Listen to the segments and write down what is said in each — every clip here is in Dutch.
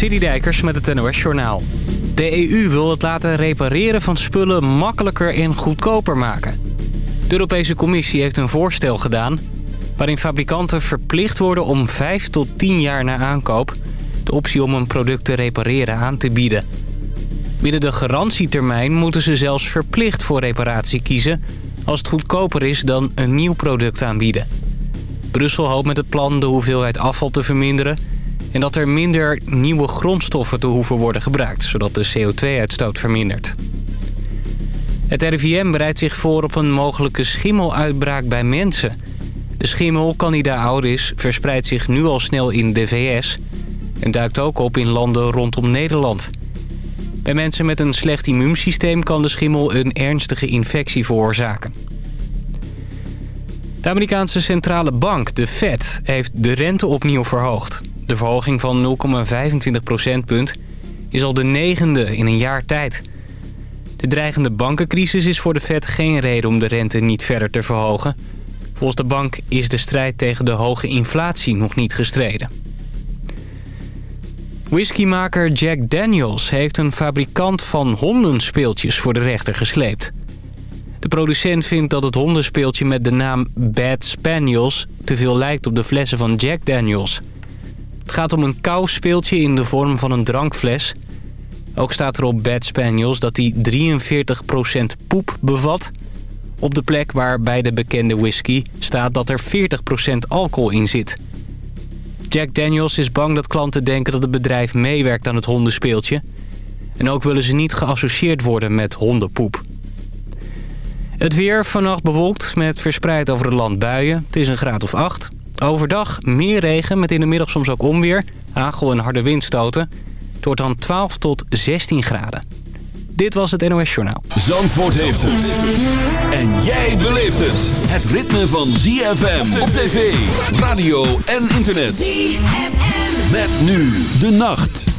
Dijkers met het NOS Journaal. De EU wil het laten repareren van spullen makkelijker en goedkoper maken. De Europese Commissie heeft een voorstel gedaan... waarin fabrikanten verplicht worden om 5 tot 10 jaar na aankoop... de optie om een product te repareren aan te bieden. Binnen de garantietermijn moeten ze zelfs verplicht voor reparatie kiezen... als het goedkoper is dan een nieuw product aanbieden. Brussel hoopt met het plan de hoeveelheid afval te verminderen en dat er minder nieuwe grondstoffen te hoeven worden gebruikt... zodat de CO2-uitstoot vermindert. Het RIVM bereidt zich voor op een mogelijke schimmeluitbraak bij mensen. De schimmel, candida auris, verspreidt zich nu al snel in de VS... en duikt ook op in landen rondom Nederland. Bij mensen met een slecht immuunsysteem kan de schimmel een ernstige infectie veroorzaken. De Amerikaanse centrale bank, de Fed, heeft de rente opnieuw verhoogd. De verhoging van 0,25 procentpunt is al de negende in een jaar tijd. De dreigende bankencrisis is voor de Fed geen reden om de rente niet verder te verhogen. Volgens de bank is de strijd tegen de hoge inflatie nog niet gestreden. Whiskymaker Jack Daniels heeft een fabrikant van hondenspeeltjes voor de rechter gesleept. De producent vindt dat het hondenspeeltje met de naam Bad Spaniels... te veel lijkt op de flessen van Jack Daniels... Het gaat om een speeltje in de vorm van een drankfles. Ook staat er op Bad Spaniels dat die 43% poep bevat. Op de plek waar bij de bekende whisky staat dat er 40% alcohol in zit. Jack Daniels is bang dat klanten denken dat het bedrijf meewerkt aan het hondenspeeltje. En ook willen ze niet geassocieerd worden met hondenpoep. Het weer vannacht bewolkt met verspreid over het land buien. Het is een graad of 8. Overdag meer regen met in de middag soms ook onweer, hagel en harde windstoten. Het wordt dan 12 tot 16 graden. Dit was het NOS Journaal. Zandvoort heeft het. En jij beleeft het. Het ritme van ZFM op tv, radio en internet. ZFM. Met nu de nacht.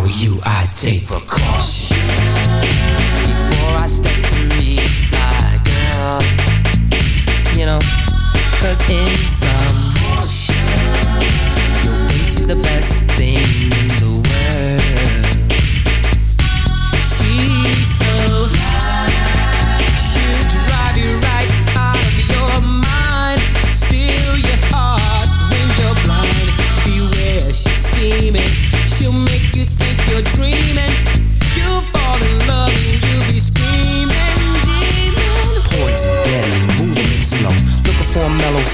I you, I'd take precaution. Before I step to meet my girl, you know, cause in some motion, you think she's the best thing in the world.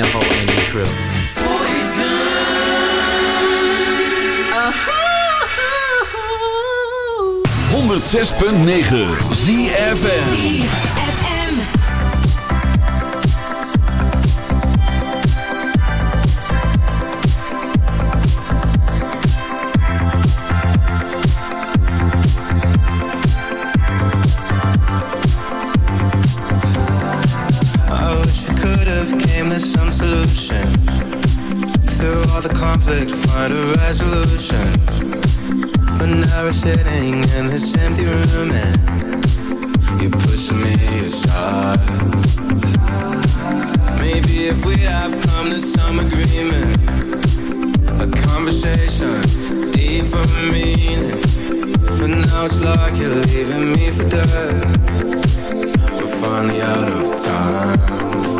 never zes punt Poison. 106.9 ZFN. all the conflict, find a resolution. But now we're sitting in this empty room and you're pushing me aside. Maybe if we have come to some agreement, a conversation deeper meaning. But now it's like you're leaving me for dead. We're finally out of time.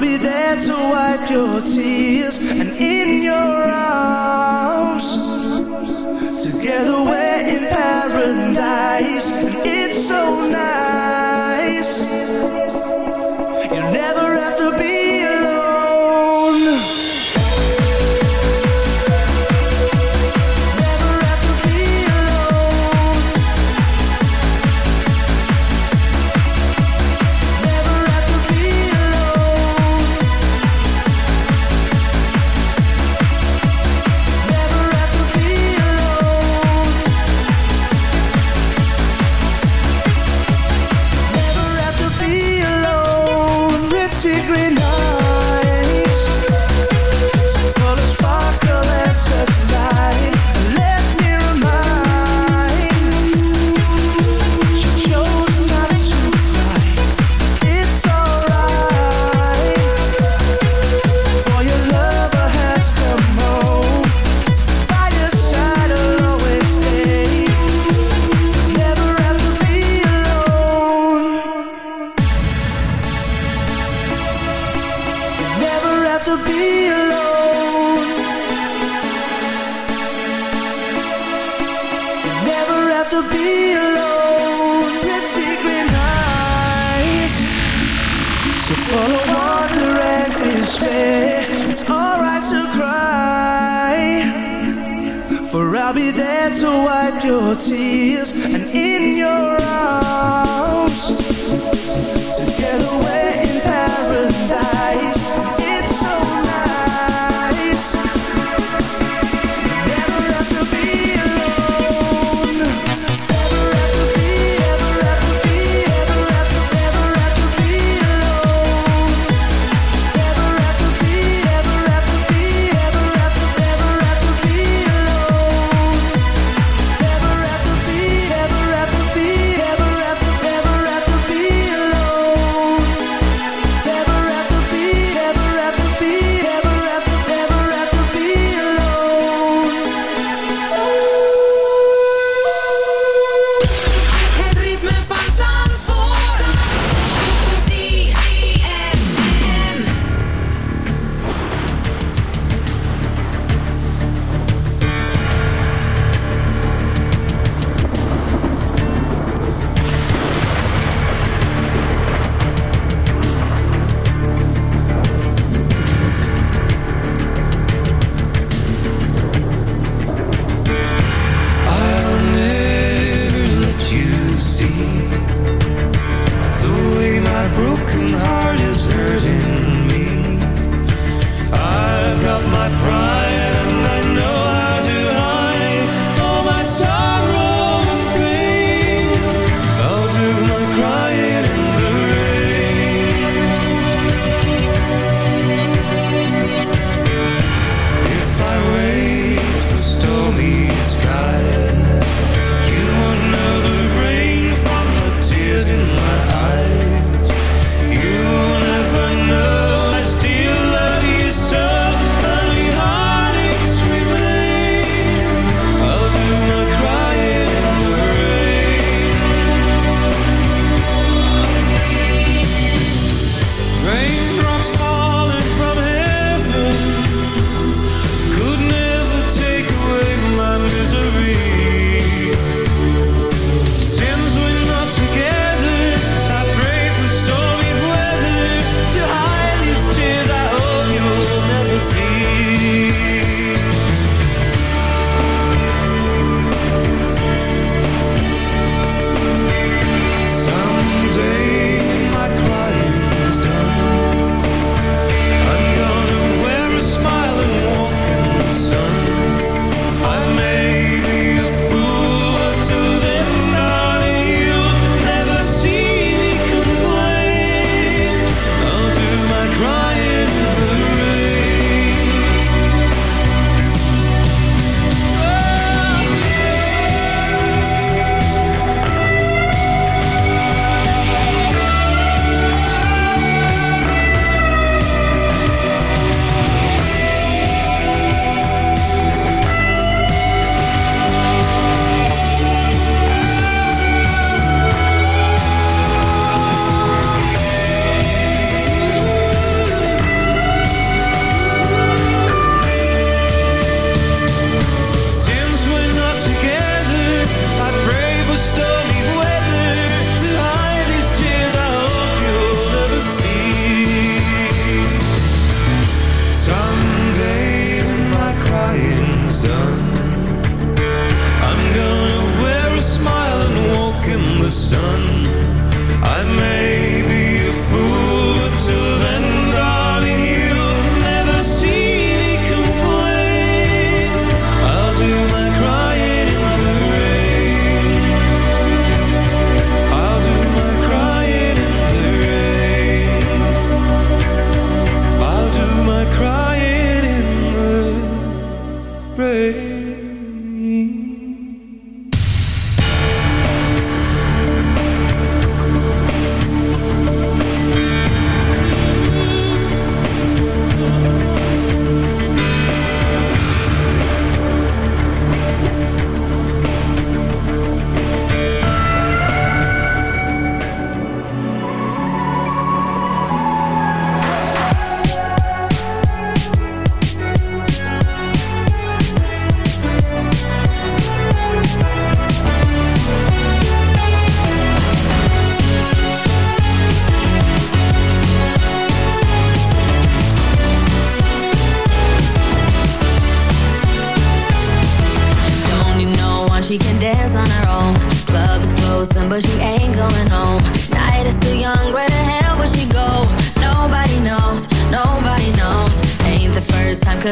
I'll be there to wipe your tears see my pride.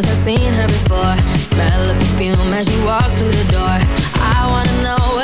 cause I've seen her before. Smell the perfume as she walks through the door. I wanna know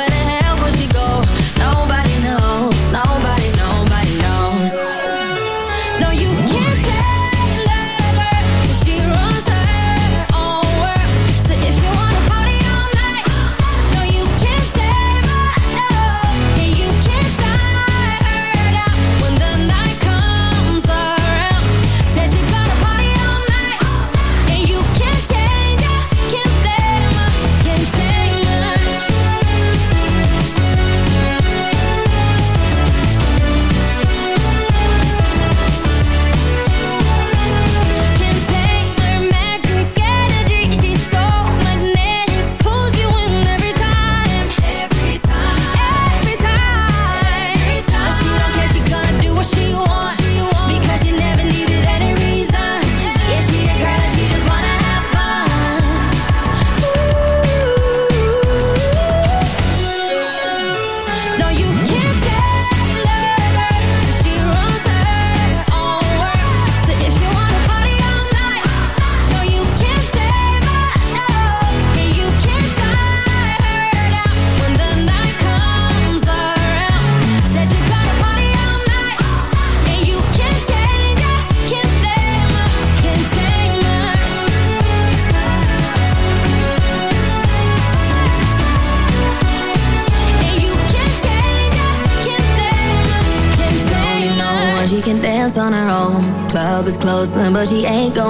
close, but she ain't going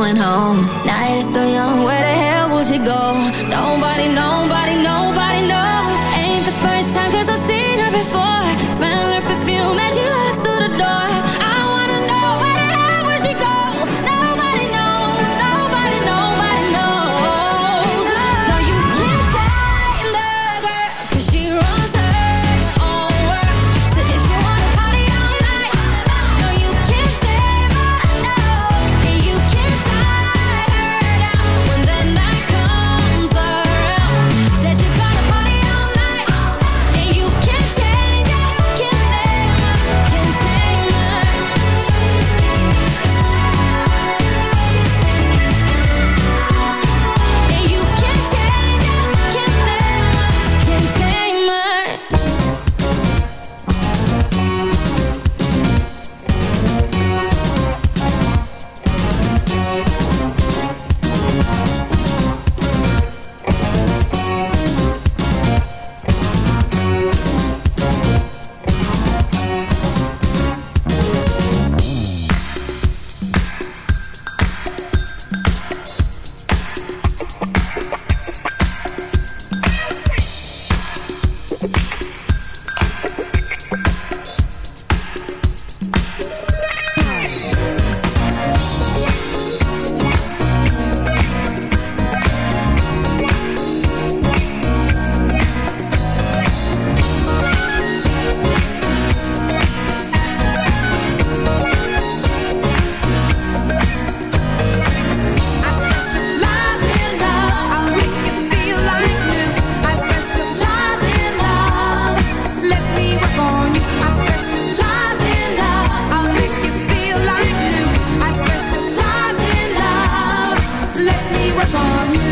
on you.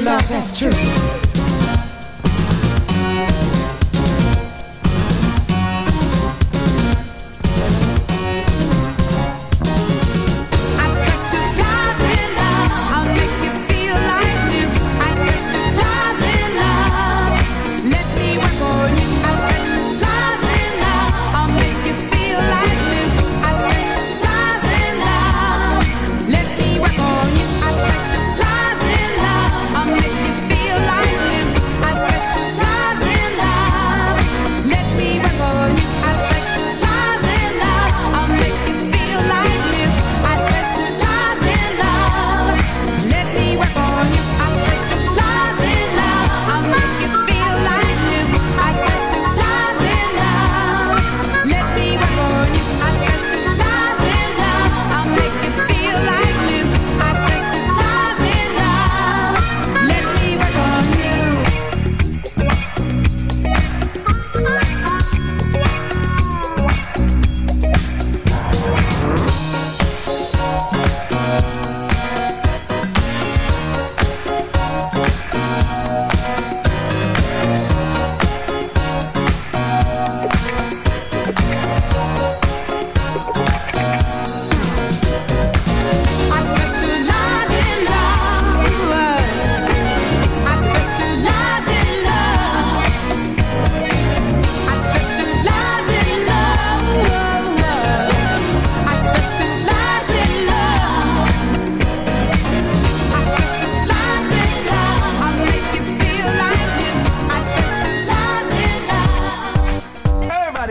Love that's true.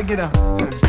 Get up.